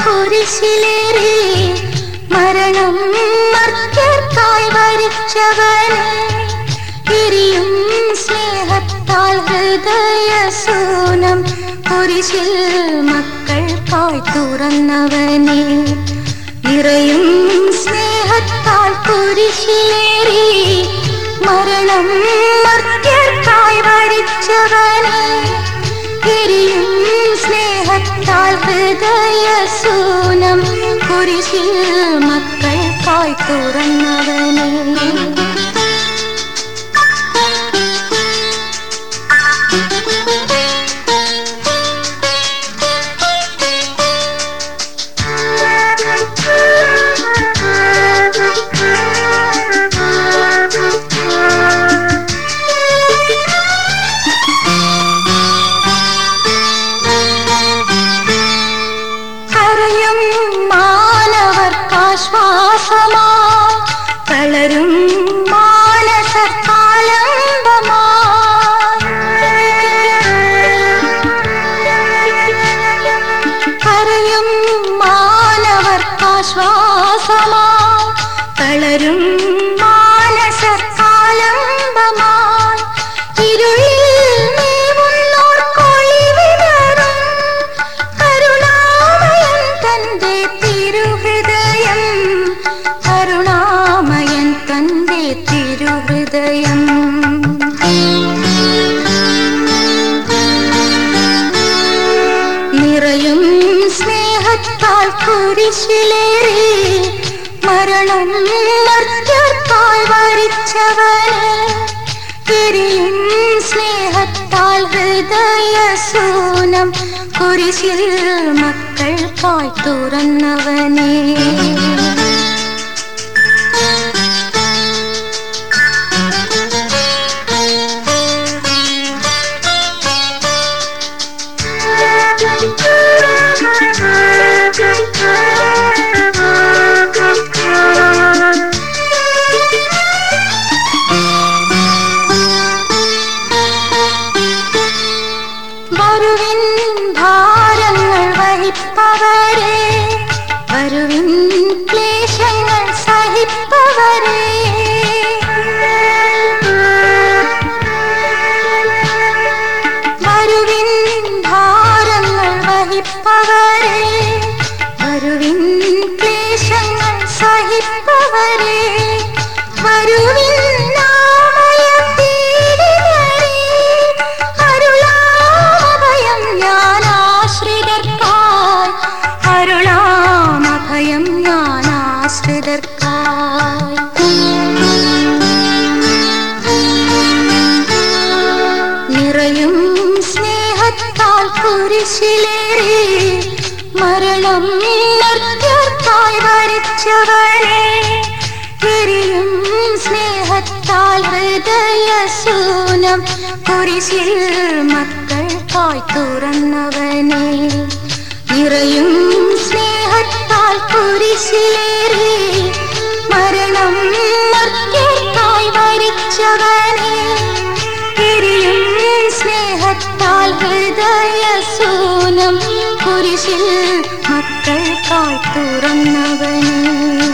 കുരിശിലേറി മരണം മർത്യർക്കായി വരിച്ചവനെ. തിരിയും സ്നേഹത്താൽ ഹൃദയസൂനം കുരിശിൽ മക്കൾക്കായി തുറന്നവനെ. നിറയും സ്നേഹത്താൽ കുരിശിലേറി മരണം മർത്യർക്കായി ഹൃദയസൂനം കുരിശിൽ മക്കൾക്കായി തുറന്നവനെ. തളരും മാനസത്താലംബമായി ഇരുളിൽ മേവുന്നോർക്കൊളിവിതറും കരുണാമയൻ തന്റെ തിരുഹൃദയം. കരുണാമയൻ തന്റെ തിരുഹൃദയം. നിറയും സ്നേഹത്താൽ കുരിശിലേറി മരണം മർത്യർക്കായി വരിച്ചവനെ തിരിയും സ്നേഹത്താൽ ഹൃദയസൂനം കുരിശിൽ മക്കൾക്കായി തുറന്നവനെ. 모르는 법 നിറയും സ്നേഹത്താൽ കുരിശിലേറി മരണം മർത്യർക്കായി വരിച്ചവനെ എരിയും സ്നേഹത്താൽ ഹൃദയസൂനം കുരിശിൽ മക്കൾക്കായി തുറന്നവനെ നിറയും സ്നേഹത്താൽ കുരിശിലേറി കുരിശിൽ മക്കൾ തുറന്നവനും